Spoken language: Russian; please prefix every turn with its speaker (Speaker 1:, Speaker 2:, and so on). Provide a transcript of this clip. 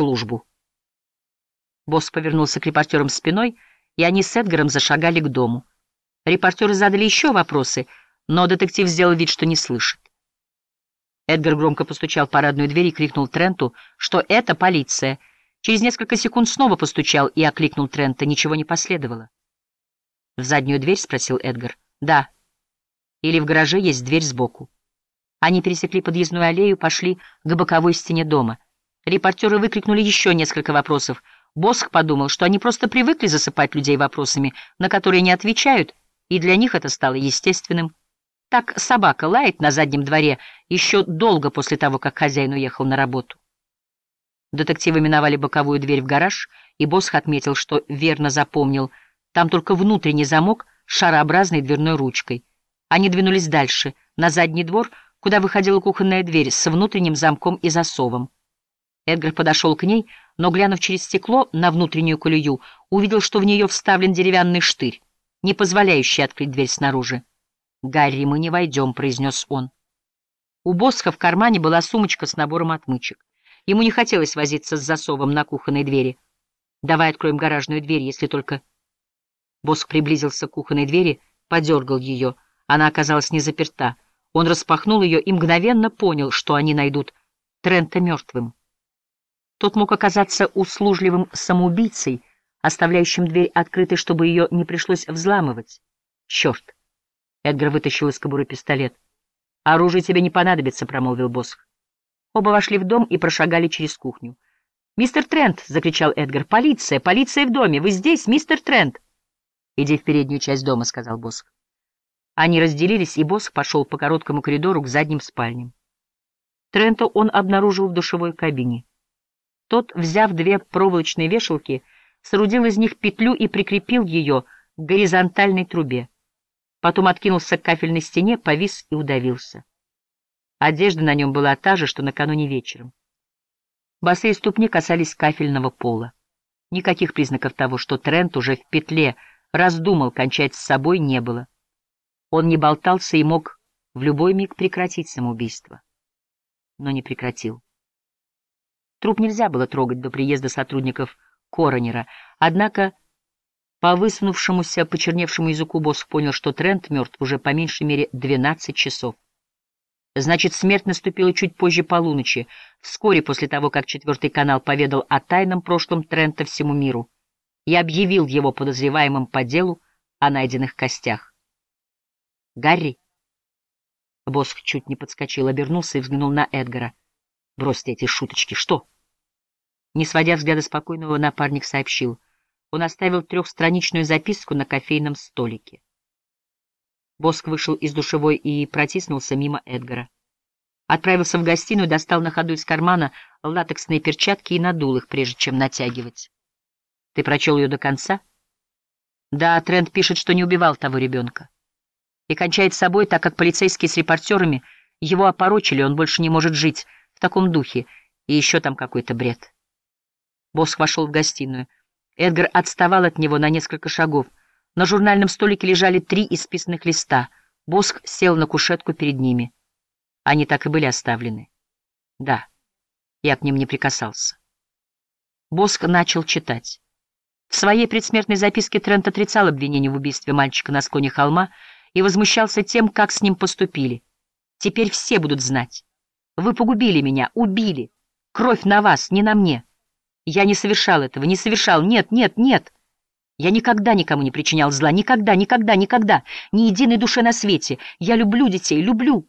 Speaker 1: службу. Босс повернулся к репортерам спиной, и они с Эдгаром зашагали к дому. Репортеры задали еще вопросы, но детектив сделал вид, что не слышит. Эдгар громко постучал в парадную дверь и крикнул Тренту, что это полиция. Через несколько секунд снова постучал и окликнул Трента. Ничего не последовало. «В заднюю дверь?» — спросил Эдгар. «Да. Или в гараже есть дверь сбоку». Они пересекли подъездную аллею, пошли к боковой стене дома. Репортеры выкрикнули еще несколько вопросов. Босх подумал, что они просто привыкли засыпать людей вопросами, на которые не отвечают, и для них это стало естественным. Так собака лает на заднем дворе еще долго после того, как хозяин уехал на работу. Детективы миновали боковую дверь в гараж, и Босх отметил, что верно запомнил. Там только внутренний замок с шарообразной дверной ручкой. Они двинулись дальше, на задний двор, куда выходила кухонная дверь с внутренним замком и засовом. Эдгар подошел к ней, но, глянув через стекло на внутреннюю колею, увидел, что в нее вставлен деревянный штырь, не позволяющий открыть дверь снаружи. «Гарри, мы не войдем», — произнес он. У Босха в кармане была сумочка с набором отмычек. Ему не хотелось возиться с засовом на кухонной двери. «Давай откроем гаражную дверь, если только...» Босх приблизился к кухонной двери, подергал ее. Она оказалась не заперта. Он распахнул ее и мгновенно понял, что они найдут Трента мертвым. Тот мог оказаться услужливым самоубийцей, оставляющим дверь открытой, чтобы ее не пришлось взламывать. Черт! Эдгар вытащил из кобуры пистолет. «Оружие тебе не понадобится», — промолвил Босх. Оба вошли в дом и прошагали через кухню. «Мистер Трент!» — закричал Эдгар. «Полиция! Полиция в доме! Вы здесь, мистер Трент?» «Иди в переднюю часть дома», — сказал Босх. Они разделились, и Босх пошел по короткому коридору к задним спальням. Трента он обнаружил в душевой кабине. Тот, взяв две проволочные вешалки, соорудил из них петлю и прикрепил ее к горизонтальной трубе. Потом откинулся к кафельной стене, повис и удавился. Одежда на нем была та же, что накануне вечером. Босые ступни касались кафельного пола. Никаких признаков того, что Трент уже в петле раздумал кончать с собой, не было. Он не болтался и мог в любой миг прекратить самоубийство. Но не прекратил. Труп нельзя было трогать до приезда сотрудников коронера, однако по высунувшемуся, почерневшему языку босс понял, что Трент мертв уже по меньшей мере 12 часов. Значит, смерть наступила чуть позже полуночи, вскоре после того, как Четвертый канал поведал о тайном прошлом Трента всему миру и объявил его подозреваемым по делу о найденных костях. «Гарри?» Босх чуть не подскочил, обернулся и взглянул на Эдгара. «Бросьте эти шуточки, что?» Не сводя взгляда спокойного, напарник сообщил. Он оставил трехстраничную записку на кофейном столике. Боск вышел из душевой и протиснулся мимо Эдгара. Отправился в гостиную, достал на ходу из кармана латексные перчатки и надул их, прежде чем натягивать. Ты прочел ее до конца? Да, Трент пишет, что не убивал того ребенка. И кончает собой, так как полицейские с репортерами его опорочили, он больше не может жить в таком духе, и еще там какой-то бред. Босс вошел в гостиную. Эдгар отставал от него на несколько шагов. На журнальном столике лежали три исписанных листа. Боск сел на кушетку перед ними. Они так и были оставлены. Да, я к ним не прикасался. Боск начал читать. В своей предсмертной записке Трент отрицал обвинение в убийстве мальчика на склоне холма и возмущался тем, как с ним поступили. «Теперь все будут знать. Вы погубили меня, убили. Кровь на вас, не на мне». Я не совершал этого, не совершал. Нет, нет, нет. Я никогда никому не причинял зла. Никогда, никогда, никогда. Ни единой душе на свете. Я люблю детей, люблю.